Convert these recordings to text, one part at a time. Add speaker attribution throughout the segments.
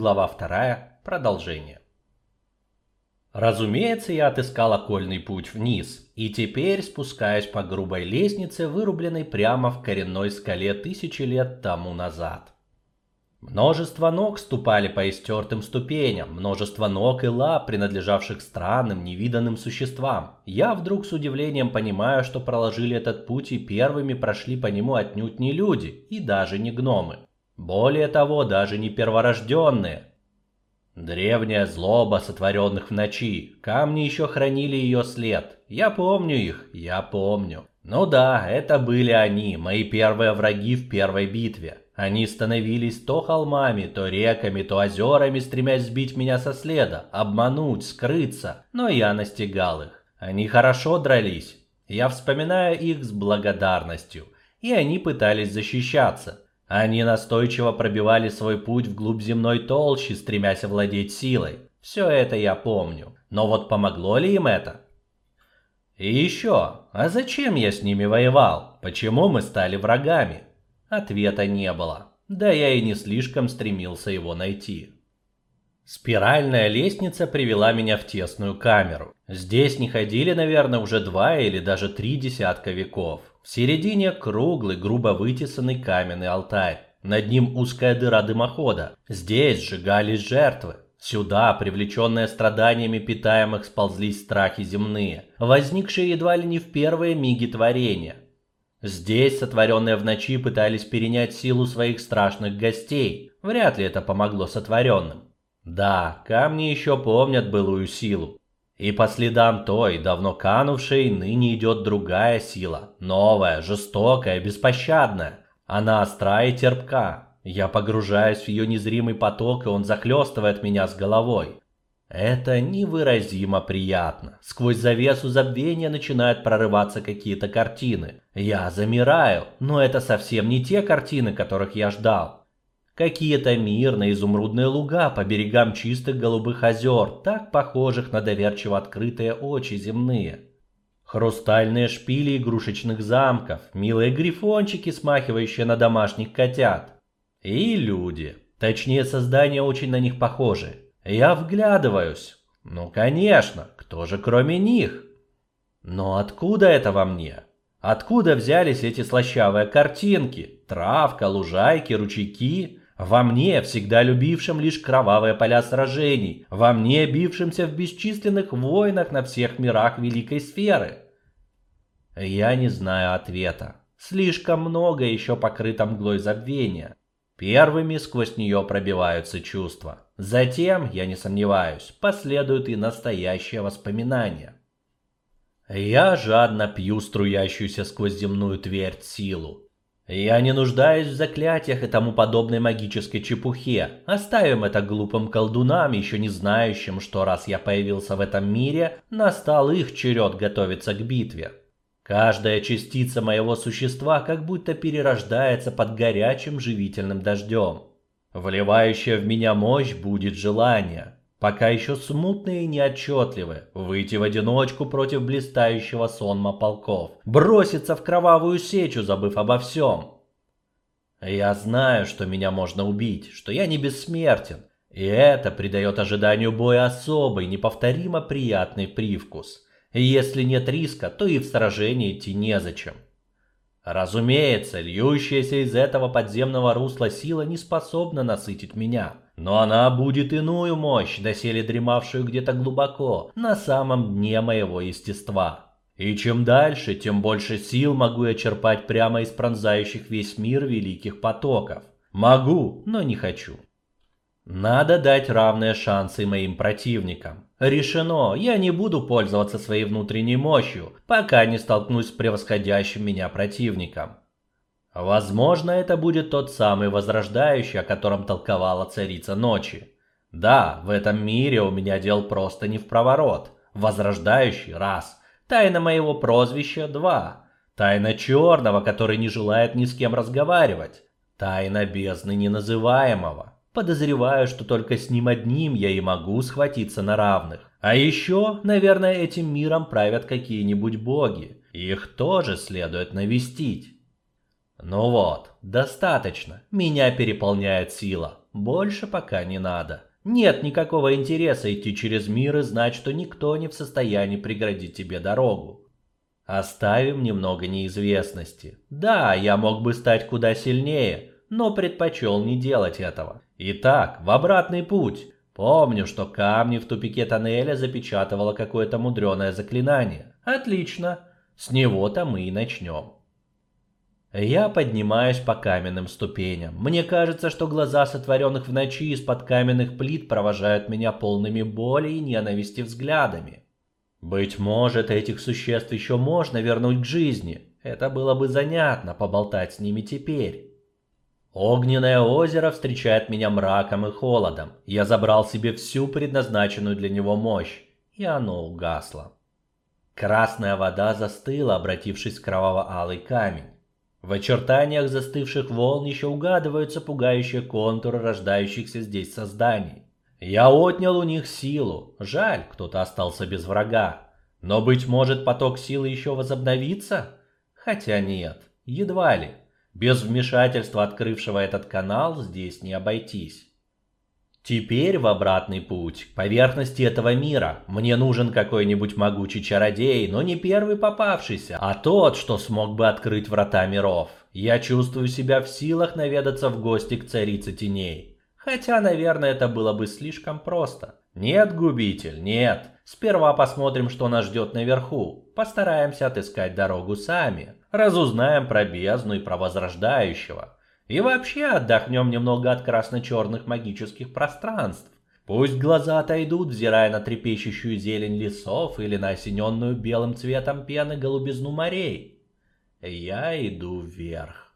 Speaker 1: глава 2, продолжение. Разумеется, я отыскал окольный путь вниз, и теперь спускаюсь по грубой лестнице, вырубленной прямо в коренной скале тысячи лет тому назад. Множество ног ступали по истертым ступеням, множество ног и лап, принадлежавших странным, невиданным существам. Я вдруг с удивлением понимаю, что проложили этот путь и первыми прошли по нему отнюдь не люди и даже не гномы. Более того, даже не перворожденные. Древняя злоба сотворенных в ночи, камни еще хранили ее след. Я помню их, я помню. Ну да, это были они, мои первые враги в первой битве. Они становились то холмами, то реками, то озерами, стремясь сбить меня со следа, обмануть, скрыться, но я настигал их. Они хорошо дрались. Я вспоминаю их с благодарностью, и они пытались защищаться. Они настойчиво пробивали свой путь вглубь земной толщи, стремясь овладеть силой. Все это я помню. Но вот помогло ли им это? И еще, а зачем я с ними воевал? Почему мы стали врагами? Ответа не было. Да я и не слишком стремился его найти. Спиральная лестница привела меня в тесную камеру. Здесь не ходили, наверное, уже два или даже три десятка веков. В середине круглый, грубо вытесанный каменный алтарь. Над ним узкая дыра дымохода. Здесь сжигались жертвы. Сюда, привлеченные страданиями питаемых, сползлись страхи земные, возникшие едва ли не в первые миги творения. Здесь сотворенные в ночи пытались перенять силу своих страшных гостей. Вряд ли это помогло сотворенным. Да, камни еще помнят былую силу. И по следам той, давно канувшей, ныне идет другая сила. Новая, жестокая, беспощадная. Она остра и терпка. Я погружаюсь в ее незримый поток, и он захлестывает меня с головой. Это невыразимо приятно. Сквозь завесу забвения начинают прорываться какие-то картины. Я замираю, но это совсем не те картины, которых я ждал. Какие-то мирные изумрудные луга по берегам чистых голубых озер, так похожих на доверчиво открытые очи земные. Хрустальные шпили игрушечных замков, милые грифончики, смахивающие на домашних котят. И люди. Точнее, создания очень на них похожи. Я вглядываюсь. Ну, конечно, кто же кроме них? Но откуда это во мне? Откуда взялись эти слащавые картинки? Травка, лужайки, ручейки? Во мне, всегда любившем лишь кровавые поля сражений, во мне, бившемся в бесчисленных войнах на всех мирах великой сферы. Я не знаю ответа. Слишком много еще покрыто мглой забвения. Первыми сквозь нее пробиваются чувства. Затем, я не сомневаюсь, последуют и настоящие воспоминания. Я жадно пью струящуюся сквозь земную твердь силу. Я не нуждаюсь в заклятиях и тому подобной магической чепухе. Оставим это глупым колдунам, еще не знающим, что раз я появился в этом мире, настал их черед готовиться к битве. Каждая частица моего существа как будто перерождается под горячим живительным дождем. Вливающая в меня мощь будет желание, пока еще смутное и неотчетливое, выйти в одиночку против блистающего сонма полков, броситься в кровавую сечу, забыв обо всем. Я знаю, что меня можно убить, что я не бессмертен, и это придает ожиданию боя особый, неповторимо приятный привкус. Если нет риска, то и в сражение идти незачем. Разумеется, льющаяся из этого подземного русла сила не способна насытить меня. Но она будет иную мощь, доселе дремавшую где-то глубоко, на самом дне моего естества. И чем дальше, тем больше сил могу я черпать прямо из пронзающих весь мир великих потоков. Могу, но не хочу. Надо дать равные шансы моим противникам. Решено, я не буду пользоваться своей внутренней мощью, пока не столкнусь с превосходящим меня противником. Возможно, это будет тот самый возрождающий, о котором толковала царица ночи. Да, в этом мире у меня дел просто не в проворот. Возрождающий – раз. Тайна моего прозвища – два. Тайна черного, который не желает ни с кем разговаривать. Тайна бездны неназываемого. Подозреваю, что только с ним одним я и могу схватиться на равных. А еще, наверное, этим миром правят какие-нибудь боги. Их тоже следует навестить. Ну вот, достаточно. Меня переполняет сила. Больше пока не надо. Нет никакого интереса идти через мир и знать, что никто не в состоянии преградить тебе дорогу. Оставим немного неизвестности. Да, я мог бы стать куда сильнее, но предпочел не делать этого. Итак, в обратный путь. Помню, что камни в тупике тоннеля запечатывало какое-то мудреное заклинание. Отлично. С него-то мы и начнем. Я поднимаюсь по каменным ступеням. Мне кажется, что глаза сотворенных в ночи из-под каменных плит провожают меня полными боли и ненависти взглядами. Быть может, этих существ еще можно вернуть к жизни. Это было бы занятно поболтать с ними теперь. Огненное озеро встречает меня мраком и холодом. Я забрал себе всю предназначенную для него мощь, и оно угасло. Красная вода застыла, обратившись в кроваво-алый камень. В очертаниях застывших волн еще угадываются пугающие контуры рождающихся здесь созданий. Я отнял у них силу. Жаль, кто-то остался без врага. Но, быть может, поток силы еще возобновится? Хотя нет, едва ли. Без вмешательства открывшего этот канал здесь не обойтись. Теперь в обратный путь, к поверхности этого мира. Мне нужен какой-нибудь могучий чародей, но не первый попавшийся, а тот, что смог бы открыть врата миров. Я чувствую себя в силах наведаться в гости к царице теней. Хотя, наверное, это было бы слишком просто. Нет, губитель, нет. Сперва посмотрим, что нас ждет наверху. Постараемся отыскать дорогу сами. Разузнаем про бездну и про возрождающего. И вообще отдохнем немного от красно-черных магических пространств. Пусть глаза отойдут, взирая на трепещущую зелень лесов или на осененную белым цветом пены голубизну морей. Я иду вверх.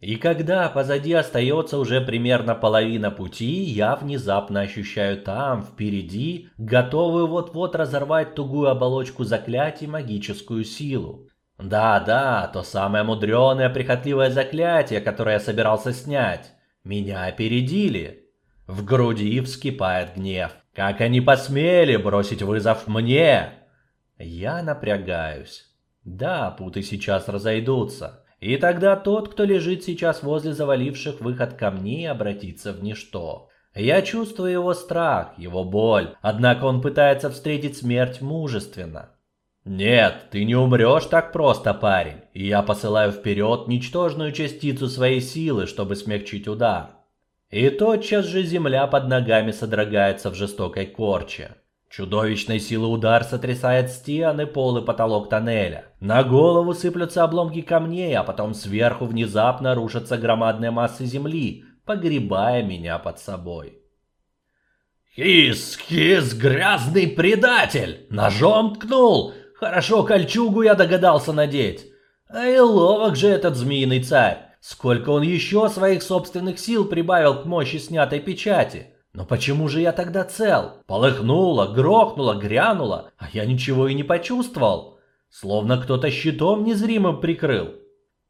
Speaker 1: И когда позади остается уже примерно половина пути, я внезапно ощущаю там, впереди, готовую вот-вот разорвать тугую оболочку заклятий магическую силу. Да-да, то самое мудреное прихотливое заклятие, которое я собирался снять. Меня опередили. В груди вскипает гнев. Как они посмели бросить вызов мне? Я напрягаюсь. Да, путы сейчас разойдутся. И тогда тот, кто лежит сейчас возле заваливших выход камней, обратится в ничто. Я чувствую его страх, его боль, однако он пытается встретить смерть мужественно. «Нет, ты не умрешь так просто, парень, и я посылаю вперед ничтожную частицу своей силы, чтобы смягчить удар». И тотчас же земля под ногами содрогается в жестокой корче. Чудовищной силы удар сотрясает стены, пол и потолок тоннеля. На голову сыплются обломки камней, а потом сверху внезапно рушатся громадные массы земли, погребая меня под собой. «Хис, хис, грязный предатель! Ножом ткнул! Хорошо, кольчугу я догадался надеть. А и ловок же этот змеиный царь. Сколько он еще своих собственных сил прибавил к мощи снятой печати. Но почему же я тогда цел? Полыхнуло, грохнуло, грянуло, а я ничего и не почувствовал. Словно кто-то щитом незримым прикрыл.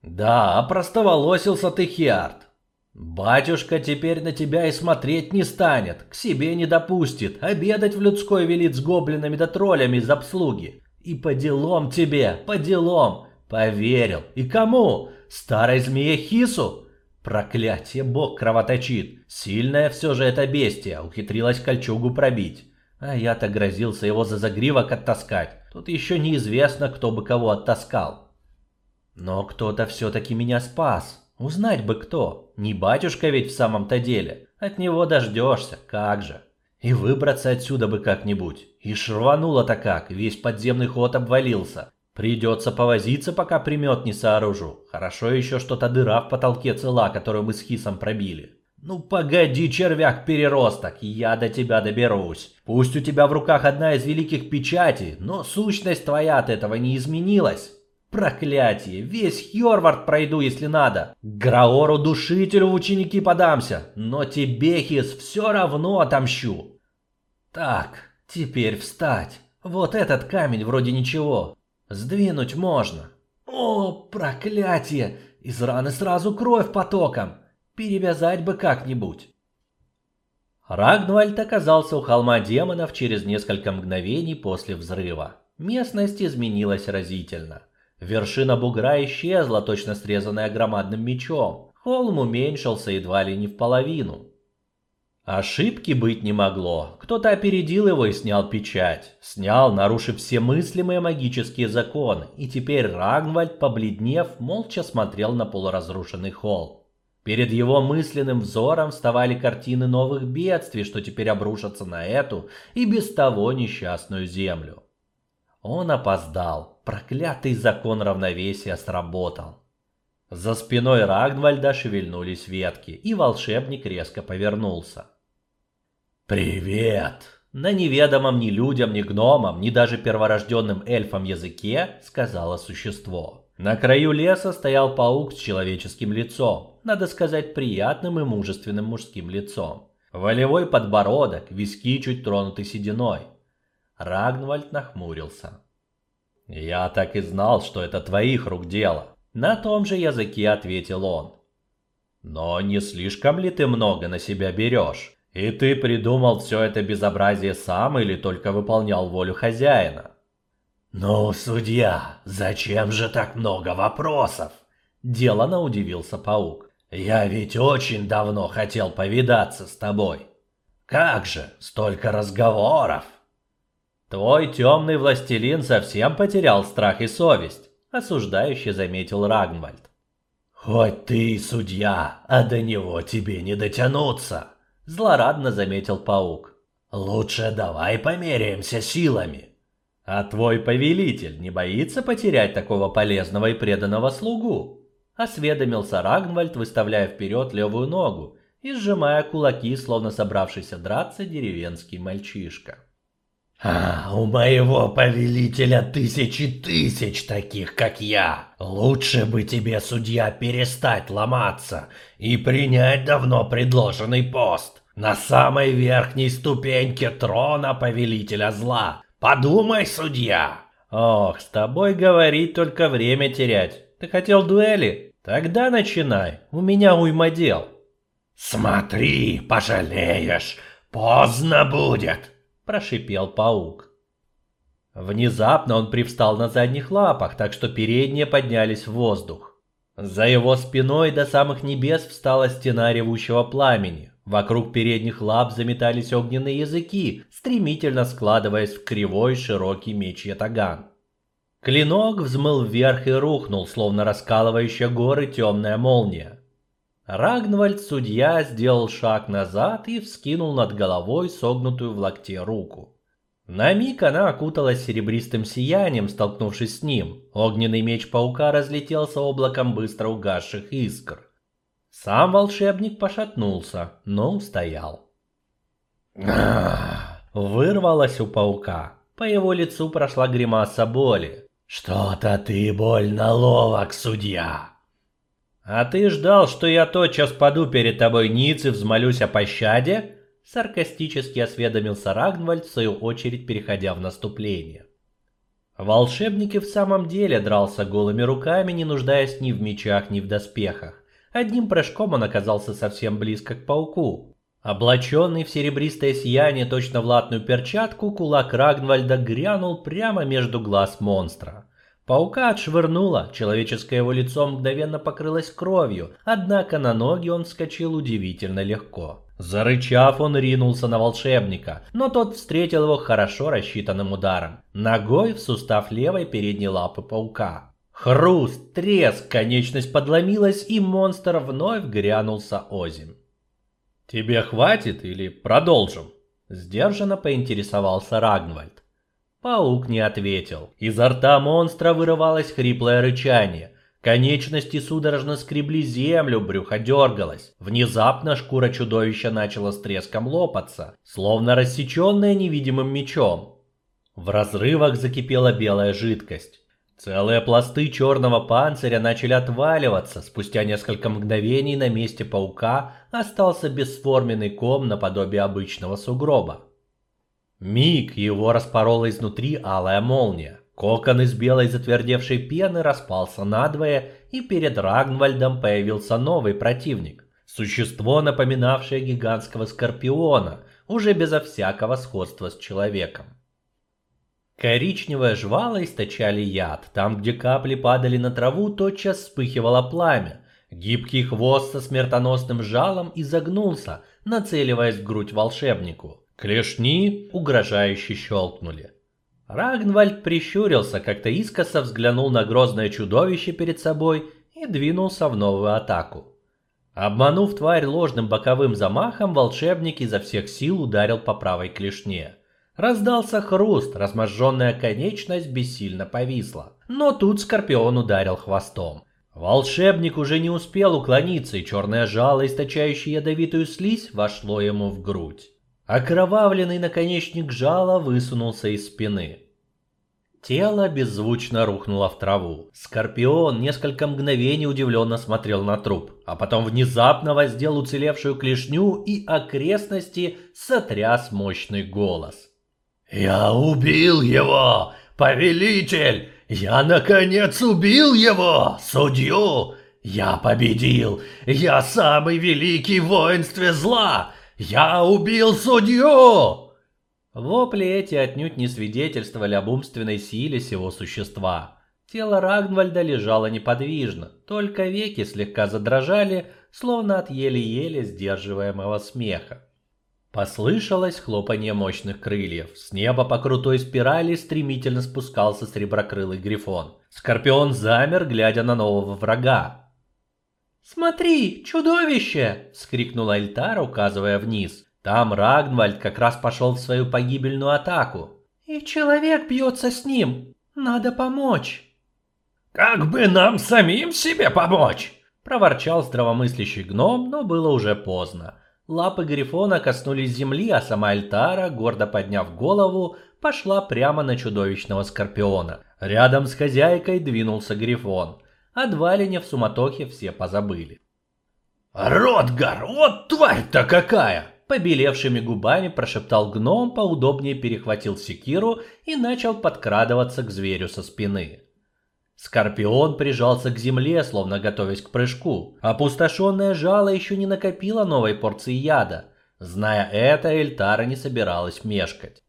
Speaker 1: Да, простоволосился ты, Хиарт. Батюшка теперь на тебя и смотреть не станет, к себе не допустит, обедать в людской велит с гоблинами да троллями из обслуги. И по делам тебе, по делам. Поверил. И кому? Старой змее Хису? Проклятие, бог кровоточит. Сильная все же эта бестия, ухитрилась кольчугу пробить. А я-то грозился его за загривок оттаскать. Тут еще неизвестно, кто бы кого оттаскал. Но кто-то все-таки меня спас. Узнать бы кто. Не батюшка ведь в самом-то деле. От него дождешься, как же. И выбраться отсюда бы как-нибудь. И шрвануло-то как, весь подземный ход обвалился. Придется повозиться, пока примет не сооружу. Хорошо еще что-то дыра в потолке цела, которую мы с Хисом пробили. Ну погоди, червяк-переросток, я до тебя доберусь. Пусть у тебя в руках одна из великих печатей, но сущность твоя от этого не изменилась. Проклятие, весь Хьорвард пройду, если надо. Граору-душителю в ученики подамся, но тебе, Хис, все равно отомщу. Так, теперь встать. Вот этот камень вроде ничего. Сдвинуть можно. О, проклятие! Из раны сразу кровь потоком. Перевязать бы как-нибудь. Рагнвальд оказался у холма демонов через несколько мгновений после взрыва. Местность изменилась разительно. Вершина бугра исчезла, точно срезанная громадным мечом. Холм уменьшился едва ли не в половину. Ошибки быть не могло. Кто-то опередил его и снял печать. Снял, нарушив все мыслимые магические законы. И теперь Рагнвальд, побледнев, молча смотрел на полуразрушенный холл. Перед его мысленным взором вставали картины новых бедствий, что теперь обрушатся на эту и без того несчастную землю. Он опоздал. Проклятый закон равновесия сработал. За спиной Рагнвальда шевельнулись ветки, и волшебник резко повернулся. «Привет!» На неведомом ни людям, ни гномам, ни даже перворожденным эльфам языке сказала существо. На краю леса стоял паук с человеческим лицом, надо сказать, приятным и мужественным мужским лицом. Волевой подбородок, виски чуть тронуты сединой. Рагнвальд нахмурился. «Я так и знал, что это твоих рук дело», — на том же языке ответил он. «Но не слишком ли ты много на себя берешь? И ты придумал все это безобразие сам или только выполнял волю хозяина?» «Ну, судья, зачем же так много вопросов?» Делано удивился паук. «Я ведь очень давно хотел повидаться с тобой. Как же, столько разговоров!» «Твой темный властелин совсем потерял страх и совесть», осуждающе заметил Рагнвальд. «Хоть ты и судья, а до него тебе не дотянуться», злорадно заметил паук. «Лучше давай померяемся силами». «А твой повелитель не боится потерять такого полезного и преданного слугу?» Осведомился Рагнвальд, выставляя вперед левую ногу и сжимая кулаки, словно собравшийся драться деревенский мальчишка. «А, у моего повелителя тысячи тысяч таких, как я. Лучше бы тебе, судья, перестать ломаться и принять давно предложенный пост на самой верхней ступеньке трона повелителя зла. Подумай, судья!» «Ох, с тобой говорить только время терять. Ты хотел дуэли? Тогда начинай, у меня уйма дел». «Смотри, пожалеешь, поздно будет!» – прошипел паук. Внезапно он привстал на задних лапах, так что передние поднялись в воздух. За его спиной до самых небес встала стена ревущего пламени. Вокруг передних лап заметались огненные языки, стремительно складываясь в кривой широкий меч ятаган. Клинок взмыл вверх и рухнул, словно раскалывающая горы темная молния. Рагнвальд, судья, сделал шаг назад и вскинул над головой согнутую в локте руку. На миг она окуталась серебристым сиянием, столкнувшись с ним. Огненный меч паука разлетелся облаком быстро угасших искр. Сам волшебник пошатнулся, но устоял. Вырвалось у паука. По его лицу прошла гримаса боли. «Что-то ты больно ловок, судья!» «А ты ждал, что я тотчас паду перед тобой ниц и взмолюсь о пощаде?» Саркастически осведомился Рагнвальд, в свою очередь переходя в наступление. Волшебник и в самом деле дрался голыми руками, не нуждаясь ни в мечах, ни в доспехах. Одним прыжком он оказался совсем близко к пауку. Облаченный в серебристое сияние точно в латную перчатку, кулак Рагнвальда грянул прямо между глаз монстра. Паука отшвырнуло, человеческое его лицо мгновенно покрылось кровью, однако на ноги он вскочил удивительно легко. Зарычав, он ринулся на волшебника, но тот встретил его хорошо рассчитанным ударом. Ногой в сустав левой передней лапы паука. Хруст, треск, конечность подломилась, и монстр вновь грянулся озим. «Тебе хватит или продолжим?» Сдержанно поинтересовался Рагнвальд. Паук не ответил. Изо рта монстра вырывалось хриплое рычание. Конечности судорожно скребли землю, брюхо дергалось. Внезапно шкура чудовища начала с треском лопаться, словно рассеченная невидимым мечом. В разрывах закипела белая жидкость. Целые пласты черного панциря начали отваливаться. Спустя несколько мгновений на месте паука остался бесформенный ком наподобие обычного сугроба. Миг его распорола изнутри алая молния. Кокон из белой затвердевшей пены распался надвое, и перед Рагнвальдом появился новый противник. Существо, напоминавшее гигантского скорпиона, уже безо всякого сходства с человеком. Коричневое жвало источали яд. Там, где капли падали на траву, тотчас вспыхивало пламя. Гибкий хвост со смертоносным жалом изогнулся, нацеливаясь в грудь волшебнику. Клешни угрожающе щелкнули. Рагнвальд прищурился, как-то искоса взглянул на грозное чудовище перед собой и двинулся в новую атаку. Обманув тварь ложным боковым замахом, волшебник изо всех сил ударил по правой клешне. Раздался хруст, разможженная конечность бессильно повисла. Но тут Скорпион ударил хвостом. Волшебник уже не успел уклониться, и черное жало, источающее ядовитую слизь, вошло ему в грудь. Окровавленный наконечник жала высунулся из спины. Тело беззвучно рухнуло в траву. Скорпион несколько мгновений удивленно смотрел на труп, а потом внезапно воздел уцелевшую клешню и окрестности сотряс мощный голос. «Я убил его, повелитель! Я, наконец, убил его, судью! Я победил! Я самый великий воинстве зла! Я убил судью!» Вопли эти отнюдь не свидетельствовали об умственной силе сего существа. Тело Рагнвальда лежало неподвижно, только веки слегка задрожали, словно от еле-еле сдерживаемого смеха. Послышалось хлопанье мощных крыльев. С неба по крутой спирали стремительно спускался среброкрылый грифон. Скорпион замер, глядя на нового врага. «Смотри, чудовище!» — вскрикнула Эльтара, указывая вниз. Там Рагнвальд как раз пошел в свою погибельную атаку. «И человек бьется с ним. Надо помочь».
Speaker 2: «Как бы нам самим себе помочь?»
Speaker 1: Проворчал здравомыслящий гном, но было уже поздно. Лапы Грифона коснулись земли, а сама Альтара, гордо подняв голову, пошла прямо на чудовищного Скорпиона. Рядом с хозяйкой двинулся Грифон. О Двалине в суматохе все позабыли.
Speaker 2: «Ротгар, вот тварь-то какая!»
Speaker 1: Побелевшими губами прошептал гном, поудобнее перехватил секиру и начал подкрадываться к зверю со спины. Скорпион прижался к земле, словно готовясь к прыжку. Опустошенное жало еще не накопило новой порции яда. Зная это, Эльтара не собиралась мешкать.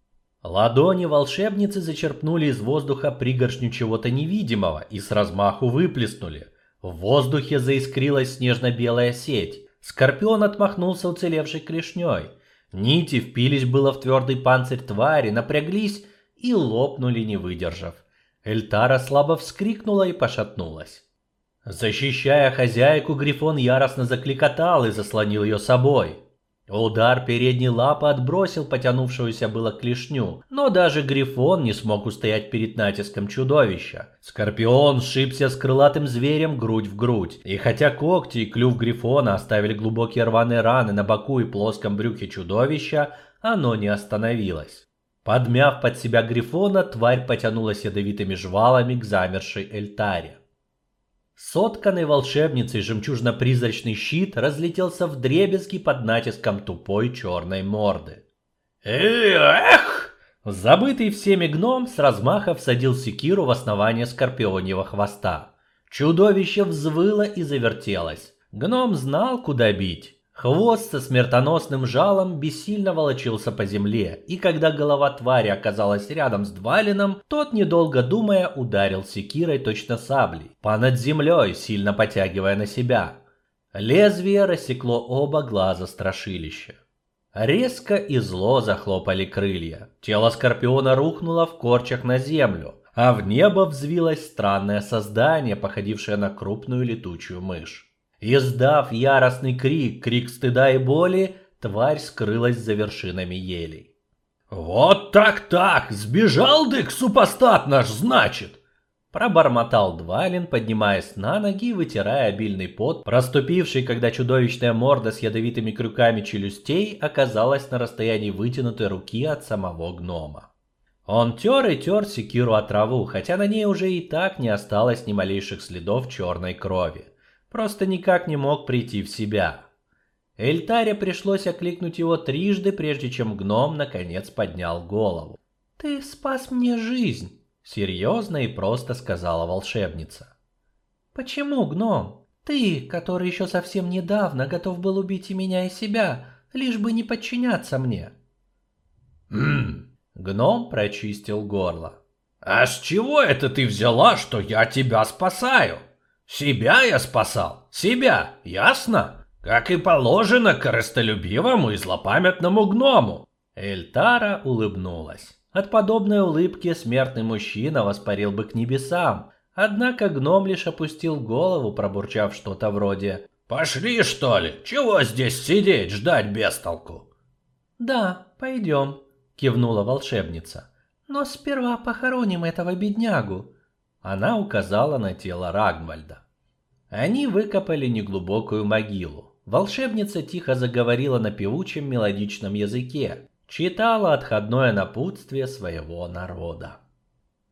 Speaker 1: Ладони волшебницы зачерпнули из воздуха пригоршню чего-то невидимого и с размаху выплеснули. В воздухе заискрилась снежно-белая сеть. Скорпион отмахнулся уцелевшей клешней. Нити впились было в твердый панцирь твари, напряглись и лопнули, не выдержав. Эльтара слабо вскрикнула и пошатнулась. Защищая хозяйку, Грифон яростно закликотал и заслонил ее собой. Удар передней лапы отбросил потянувшуюся было клешню, но даже Грифон не смог устоять перед натиском чудовища. Скорпион сшибся с крылатым зверем грудь в грудь, и хотя когти и клюв Грифона оставили глубокие рваные раны на боку и плоском брюхе чудовища, оно не остановилось. Подмяв под себя Грифона, тварь потянулась ядовитыми жвалами к замершей Эльтаре. Сотканный волшебницей жемчужно-призрачный щит разлетелся в дребезги под натиском тупой черной морды.
Speaker 2: «Эх!»
Speaker 1: Забытый всеми гном с размаха всадил секиру в основание скорпионьего хвоста. Чудовище взвыло и завертелось. Гном знал, куда бить. Хвост со смертоносным жалом бессильно волочился по земле, и когда голова твари оказалась рядом с Двалином, тот, недолго думая, ударил секирой точно саблей, по над землей, сильно потягивая на себя. Лезвие рассекло оба глаза страшилища. Резко и зло захлопали крылья. Тело Скорпиона рухнуло в корчах на землю, а в небо взвилось странное создание, походившее на крупную летучую мышь. Издав яростный крик, крик стыда и боли, тварь скрылась за вершинами елей.
Speaker 2: «Вот так-так! Сбежал дык, супостат наш, значит!»
Speaker 1: Пробормотал Двалин, поднимаясь на ноги и вытирая обильный пот, проступивший, когда чудовищная морда с ядовитыми крюками челюстей оказалась на расстоянии вытянутой руки от самого гнома. Он тер и тер секиру от траву, хотя на ней уже и так не осталось ни малейших следов черной крови просто никак не мог прийти в себя. Эльтаре пришлось окликнуть его трижды, прежде чем гном наконец поднял голову. «Ты спас мне жизнь», — серьезно и просто сказала волшебница. «Почему, гном? Ты, который еще совсем недавно готов был убить и меня, и себя, лишь бы не подчиняться мне».
Speaker 2: «Хм...»
Speaker 1: Гном прочистил горло.
Speaker 2: «А с чего это ты взяла, что я тебя спасаю?» Себя я спасал, себя, ясно? Как и положено корыстолюбивому и злопамятному гному.
Speaker 1: Эльтара улыбнулась. От подобной улыбки смертный мужчина воспарил бы к небесам, однако гном лишь опустил голову, пробурчав что-то вроде
Speaker 2: «Пошли, что ли? Чего здесь сидеть, ждать без толку?»
Speaker 1: «Да, пойдем», — кивнула волшебница. «Но сперва похороним этого беднягу». Она указала на тело Рагнвальда. Они выкопали неглубокую могилу. Волшебница тихо заговорила на певучем мелодичном языке, читала отходное напутствие своего народа.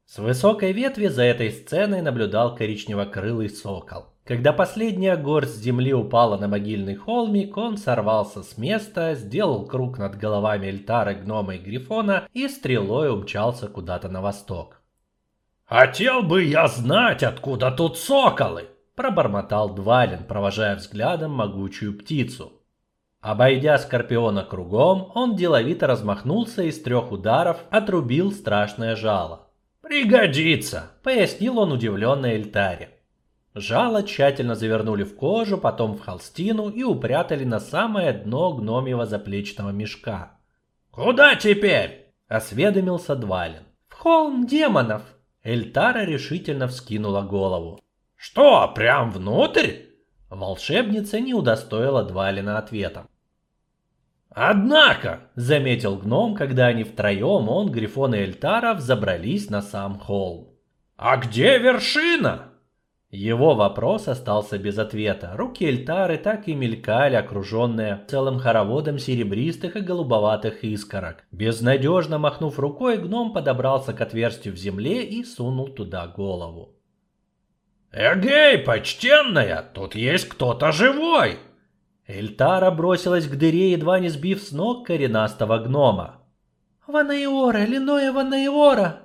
Speaker 1: С высокой ветви за этой сценой наблюдал коричневокрылый сокол. Когда последняя горсть земли упала на могильный холмик, он сорвался с места, сделал круг над головами Эльтара, гнома и Грифона и стрелой умчался куда-то на восток.
Speaker 2: «Хотел бы я знать, откуда тут соколы!» – пробормотал Двалин, провожая взглядом могучую птицу.
Speaker 1: Обойдя Скорпиона кругом, он деловито размахнулся и с трех ударов отрубил страшное жало.
Speaker 2: «Пригодится!»
Speaker 1: — пояснил он удивленно Эльтаре. Жало тщательно завернули в кожу, потом в холстину и упрятали на самое дно гномьего заплечного мешка.
Speaker 2: «Куда теперь?»
Speaker 1: — осведомился Двалин. «В холм демонов!» Эльтара решительно вскинула голову.
Speaker 2: «Что, прям внутрь?»
Speaker 1: Волшебница не удостоила Двалина ответом.
Speaker 2: «Однако», —
Speaker 1: заметил гном, когда они втроем, он, Грифон и Эльтаров, забрались на сам холм.
Speaker 2: «А где вершина?»
Speaker 1: Его вопрос остался без ответа. Руки Эльтары так и мелькали, окруженные целым хороводом серебристых и голубоватых искорок. Безнадежно махнув рукой, гном подобрался к отверстию в земле и сунул туда голову.
Speaker 2: «Эгей, почтенная, тут есть кто-то живой!»
Speaker 1: Эльтара бросилась к дыре, едва не сбив с ног коренастого гнома.
Speaker 3: «Ванаиора, Линоя Ванаиора!»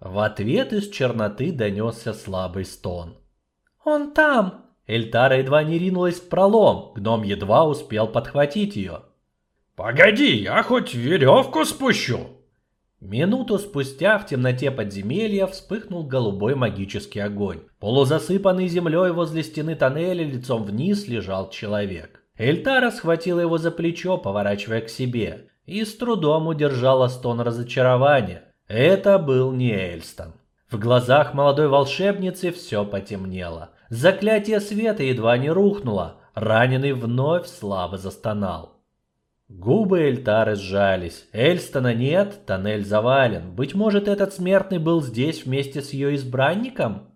Speaker 1: В ответ из черноты донесся слабый стон.
Speaker 3: «Он там!»
Speaker 1: Эльтара едва не ринулась в пролом, гном едва успел подхватить ее.
Speaker 2: «Погоди, я хоть веревку спущу!»
Speaker 1: Минуту спустя в темноте подземелья вспыхнул голубой магический огонь. Полузасыпанный землей возле стены тоннеля лицом вниз лежал человек. Эльтара схватила его за плечо, поворачивая к себе, и с трудом удержала стон разочарования. Это был не Эльстон. В глазах молодой волшебницы все потемнело. Заклятие света едва не рухнуло. Раненый вновь слабо застонал. Губы Эльтары сжались. Эльстона нет, тоннель завален. Быть может, этот смертный был здесь вместе с ее избранником?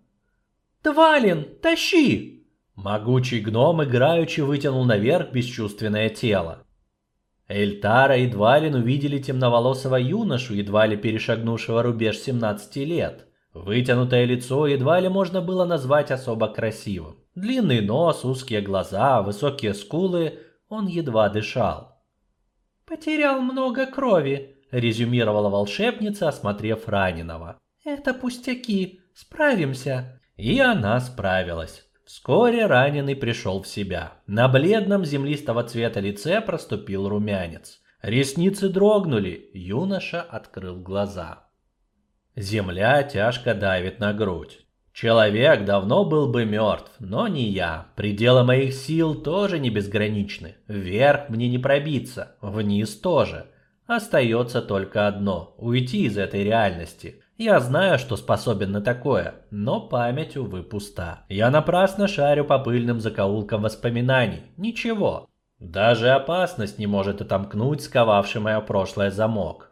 Speaker 3: «Твалин, тащи!»
Speaker 1: Могучий гном играючи вытянул наверх бесчувственное тело. Эльтара и Двалин увидели темноволосого юношу, едва ли перешагнувшего рубеж 17 лет. Вытянутое лицо едва ли можно было назвать особо красивым. Длинный нос, узкие глаза, высокие скулы, он едва дышал.
Speaker 3: «Потерял много крови», — резюмировала волшебница, осмотрев раненого. «Это пустяки, справимся».
Speaker 1: И она справилась. Вскоре раненый пришел в себя. На бледном землистого цвета лице проступил румянец. Ресницы дрогнули, юноша открыл глаза. Земля тяжко давит на грудь. Человек давно был бы мертв, но не я. Пределы моих сил тоже не безграничны. Вверх мне не пробиться, вниз тоже. Остается только одно – уйти из этой реальности. Я знаю, что способен на такое, но память, увы, пуста. Я напрасно шарю по пыльным закоулкам воспоминаний. Ничего. Даже опасность не может отомкнуть сковавший мое прошлое замок.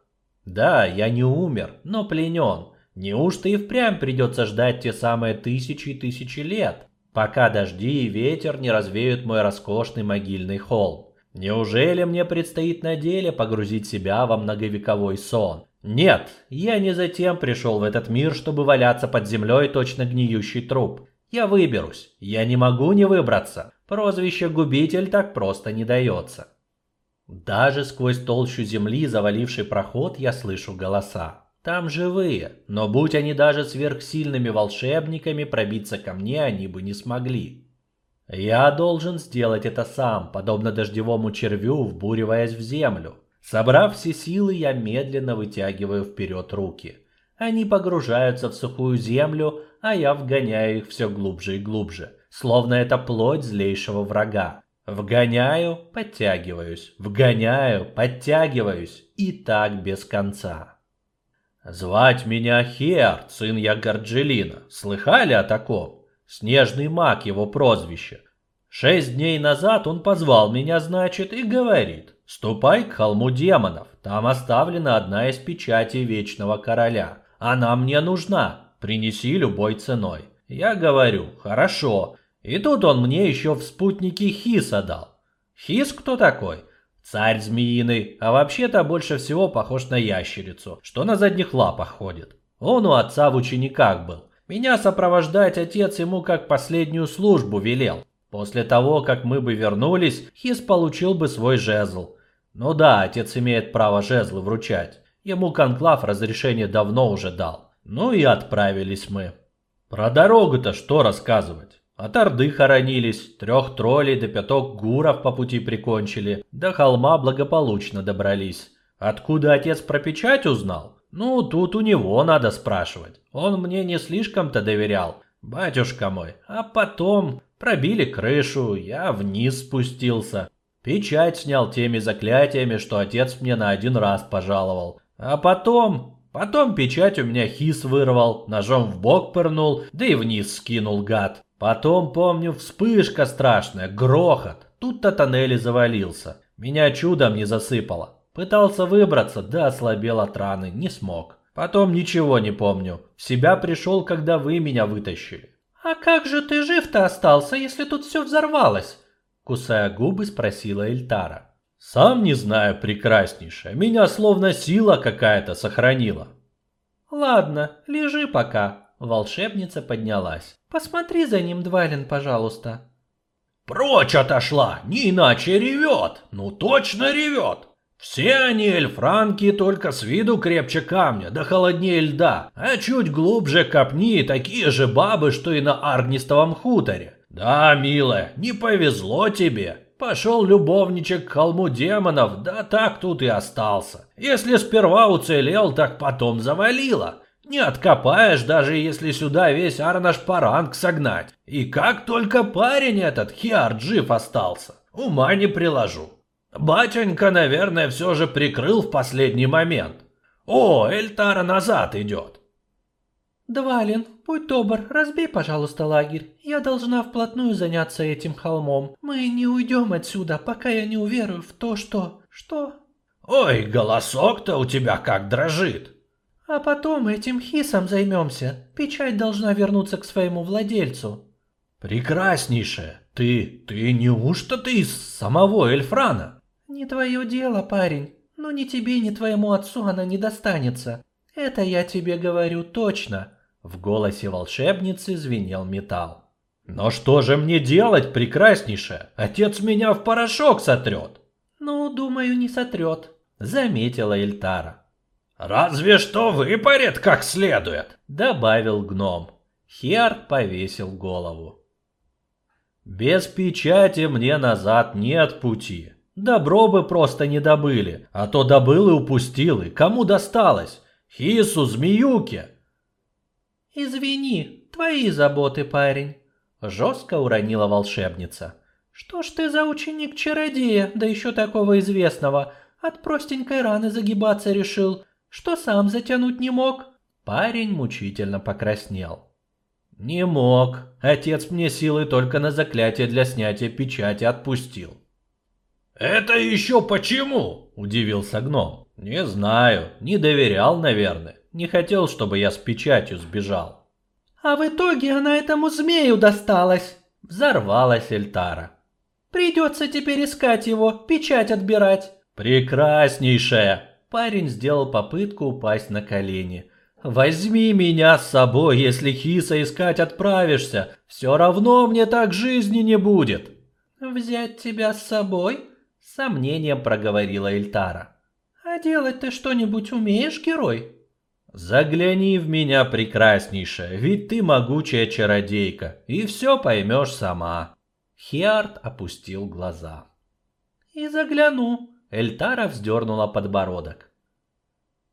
Speaker 1: Да, я не умер, но пленен. Неужто и впрямь придется ждать те самые тысячи и тысячи лет, пока дожди и ветер не развеют мой роскошный могильный холм? Неужели мне предстоит на деле погрузить себя во многовековой сон? Нет, я не затем пришел в этот мир, чтобы валяться под землей точно гниющий труп. Я выберусь, я не могу не выбраться. Прозвище «губитель» так просто не дается. Даже сквозь толщу земли, заваливший проход, я слышу голоса. Там живые, но будь они даже сверхсильными волшебниками, пробиться ко мне они бы не смогли. Я должен сделать это сам, подобно дождевому червю, вбуриваясь в землю. Собрав все силы, я медленно вытягиваю вперед руки. Они погружаются в сухую землю, а я вгоняю их все глубже и глубже, словно это плоть злейшего врага. Вгоняю, подтягиваюсь, вгоняю, подтягиваюсь, и так без конца. Звать меня Херд, сын я Горджелина. Слыхали о таком? Снежный маг его прозвище. Шесть дней назад он позвал меня, значит, и говорит, ступай к холму демонов, там оставлена одна из печатей Вечного Короля. Она мне нужна, принеси любой ценой. Я говорю, хорошо. И тут он мне еще в спутнике Хиса дал. Хис кто такой? Царь змеиный, а вообще-то больше всего похож на ящерицу, что на задних лапах ходит. Он у отца в учениках был. Меня сопровождать отец ему как последнюю службу велел. После того, как мы бы вернулись, Хис получил бы свой жезл. Ну да, отец имеет право жезлы вручать. Ему конклав разрешение давно уже дал. Ну и отправились мы. Про дорогу-то что рассказывать? От Орды хоронились, трех троллей до пяток гуров по пути прикончили, до холма благополучно добрались. Откуда отец про печать узнал? Ну, тут у него надо спрашивать. Он мне не слишком-то доверял, батюшка мой. А потом пробили крышу, я вниз спустился. Печать снял теми заклятиями, что отец мне на один раз пожаловал. А потом... Потом печать у меня хис вырвал, ножом в бок пырнул, да и вниз скинул гад. Потом, помню, вспышка страшная, грохот. Тут-то тоннели завалился. Меня чудом не засыпало. Пытался выбраться, да ослабел от раны, не смог. Потом ничего не помню. В себя пришел, когда вы меня вытащили.
Speaker 3: «А как же ты жив-то остался, если тут все взорвалось?» Кусая губы, спросила Эльтара.
Speaker 1: «Сам не знаю, прекраснейшая. Меня словно сила какая-то сохранила».
Speaker 3: «Ладно, лежи пока». Волшебница поднялась. «Посмотри за ним, Двалин, пожалуйста».
Speaker 2: «Прочь отошла, не иначе ревет. Ну точно ревет. Все они эльфранки, только с виду крепче камня, да холоднее льда, а чуть глубже копни такие же бабы, что и на Арнистовом хуторе. Да, милая, не повезло тебе. Пошел любовничек к холму демонов, да так тут и остался. Если сперва уцелел, так потом завалило. Не откопаешь, даже если сюда весь Арнаш Паранг согнать. И как только парень этот, Хиард, жив остался, ума не приложу. Батенька, наверное, все же прикрыл в последний момент. О, Эльтара назад идет.
Speaker 3: Двалин, будь добр, разбей, пожалуйста, лагерь. Я должна вплотную заняться этим холмом. Мы не уйдем отсюда, пока я не уверую в то, что... Что?
Speaker 2: Ой, голосок-то у тебя как дрожит.
Speaker 3: А потом этим хисом займемся. Печать должна вернуться к своему владельцу.
Speaker 2: Прекраснейшая. Ты, ты неужто ты из самого Эльфрана?
Speaker 3: Не твое дело, парень. Но ни тебе, ни твоему отцу она не достанется. Это я тебе говорю точно. В голосе волшебницы звенел металл.
Speaker 2: Но что же мне делать, прекраснейшая? Отец меня в порошок сотрет.
Speaker 3: Ну, думаю, не сотрет, заметила Эльтара.
Speaker 2: «Разве что выпарит как следует», —
Speaker 1: добавил гном. Хиард повесил голову. «Без печати мне назад нет пути. Добро бы просто не добыли, а то добыл и упустил, и кому досталось? Хису, змеюке!»
Speaker 3: «Извини, твои заботы, парень», — жестко уронила волшебница. «Что ж ты за ученик-чародея, да еще такого известного, от простенькой раны загибаться решил, что сам затянуть не мог?»
Speaker 1: Парень мучительно покраснел. «Не мог. Отец мне силы только на заклятие для снятия печати отпустил».
Speaker 2: «Это еще почему?» – удивился гном.
Speaker 1: «Не знаю. Не доверял, наверное. Не хотел, чтобы я с печатью сбежал».
Speaker 3: «А в итоге она этому змею досталась!»
Speaker 1: – взорвалась Эльтара.
Speaker 3: «Придется теперь искать его, печать отбирать».
Speaker 1: «Прекраснейшая!» Парень сделал попытку упасть на колени. «Возьми меня с собой, если Хиса искать отправишься. Все равно мне так жизни не будет».
Speaker 3: «Взять тебя с собой?»
Speaker 1: — с сомнением проговорила Эльтара.
Speaker 3: «А делать ты что-нибудь умеешь, герой?»
Speaker 1: «Загляни в меня, прекраснейшая, ведь ты могучая чародейка, и все поймешь сама». Хиард опустил глаза.
Speaker 3: «И загляну»,
Speaker 1: Эльтара вздернула подбородок.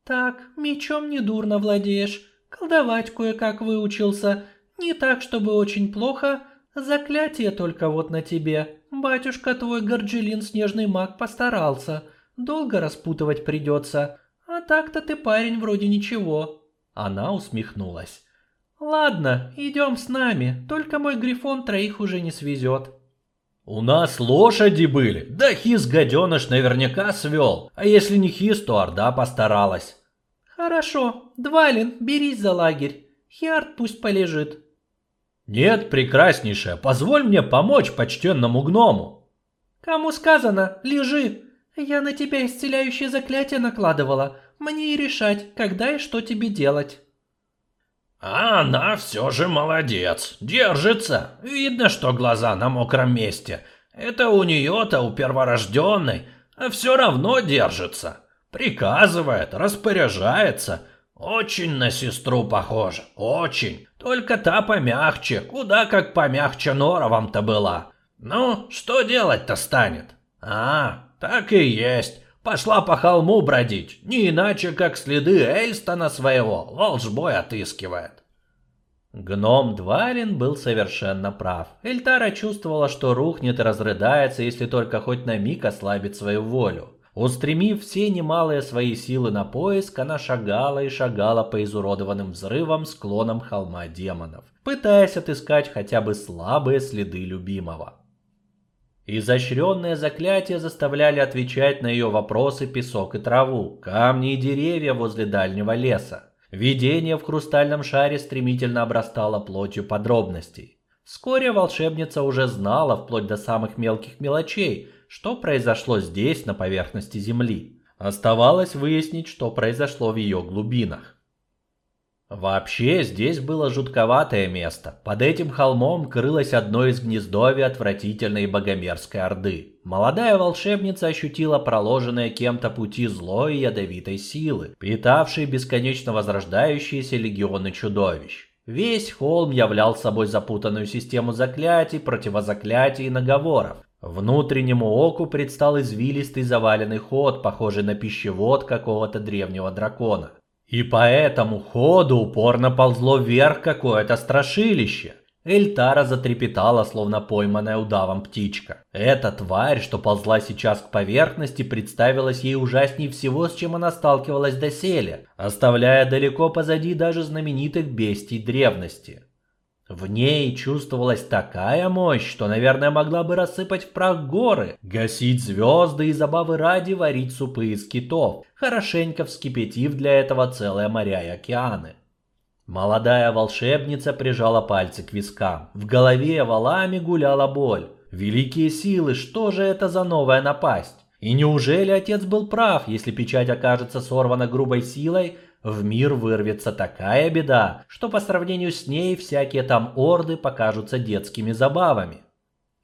Speaker 3: «Так, мечом недурно владеешь, колдовать кое-как выучился, не так, чтобы очень плохо, заклятие только вот на тебе, Батюшка твой Горджилин Снежный Маг постарался. Долго распутывать придется. А так-то ты парень вроде ничего. Она усмехнулась. Ладно, идем с нами, только мой грифон троих уже не свезет.
Speaker 2: У нас лошади были, да хис гаденыш наверняка свел, а если не хис, то орда постаралась.
Speaker 3: Хорошо, Двалин, берись за лагерь, Хиард пусть полежит.
Speaker 2: Нет, прекраснейшая, позволь мне помочь почтенному гному.
Speaker 3: Кому сказано, лежи. Я на тебя исцеляющее заклятие накладывала, мне и решать, когда и что тебе делать.
Speaker 2: А она все же молодец, держится. Видно, что глаза на мокром месте. Это у нее-то, у перворожденной, а все равно держится. Приказывает, распоряжается. Очень на сестру похожа, очень. Только та помягче, куда как помягче Норовом-то была. Ну, что делать-то станет? А, так и есть. Пошла по холму бродить, не иначе, как следы Эльстона своего волжбой отыскивает.
Speaker 1: Гном Двалин был совершенно прав. Эльтара чувствовала, что рухнет и разрыдается, если только хоть на миг ослабит свою волю. Устремив все немалые свои силы на поиск, она шагала и шагала по изуродованным взрывам склонам холма демонов, пытаясь отыскать хотя бы слабые следы любимого. Изощренные заклятия заставляли отвечать на ее вопросы песок и траву, камни и деревья возле дальнего леса. Видение в хрустальном шаре стремительно обрастало плотью подробностей. Вскоре волшебница уже знала, вплоть до самых мелких мелочей, что произошло здесь, на поверхности Земли. Оставалось выяснить, что произошло в ее глубинах. Вообще, здесь было жутковатое место. Под этим холмом крылось одно из гнездовий отвратительной богомерзкой орды. Молодая волшебница ощутила проложенные кем-то пути злой и ядовитой силы, питавшей бесконечно возрождающиеся легионы чудовищ. Весь холм являл собой запутанную систему заклятий, противозаклятий и наговоров. Внутреннему оку предстал извилистый заваленный ход, похожий на пищевод какого-то древнего дракона. И по этому ходу упорно ползло вверх какое-то страшилище. Эльтара затрепетала, словно пойманная удавом птичка. Эта тварь, что ползла сейчас к поверхности, представилась ей ужасней всего, с чем она сталкивалась доселе, оставляя далеко позади даже знаменитых бестий древности. В ней чувствовалась такая мощь, что, наверное, могла бы рассыпать в прах горы, гасить звезды и забавы ради варить супы из китов, хорошенько вскипятив для этого целые моря и океаны. Молодая волшебница прижала пальцы к вискам. В голове валами гуляла боль. Великие силы, что же это за новая напасть? И неужели отец был прав, если печать окажется сорвана грубой силой, в мир вырвется такая беда, что по сравнению с ней всякие там орды покажутся детскими забавами.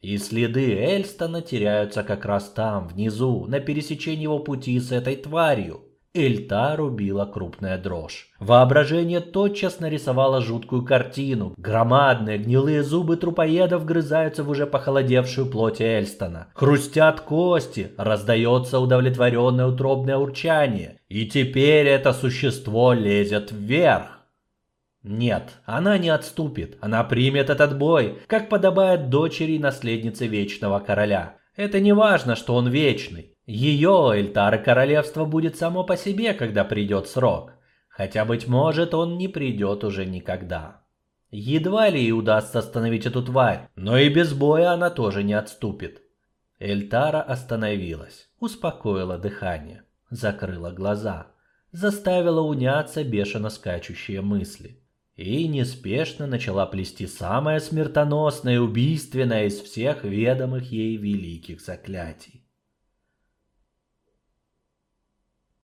Speaker 1: И следы Эльстона теряются как раз там, внизу, на пересечении его пути с этой тварью. Эльта рубила крупная дрожь. Воображение тотчас нарисовало жуткую картину. Громадные гнилые зубы трупоедов грызаются в уже похолодевшую плоть Эльстона. Хрустят кости, раздается удовлетворенное утробное урчание. И теперь это существо лезет вверх. Нет, она не отступит. Она примет этот бой, как подобает дочери и наследнице Вечного Короля. Это не важно, что он вечный. Ее, Эльтара Королевство, будет само по себе, когда придет срок. Хотя, быть может, он не придет уже никогда. Едва ли ей удастся остановить эту тварь, но и без боя она тоже не отступит. Эльтара остановилась, успокоила дыхание, закрыла глаза, заставила уняться бешено скачущие мысли и неспешно начала плести самое смертоносное убийственное из всех ведомых ей великих заклятий.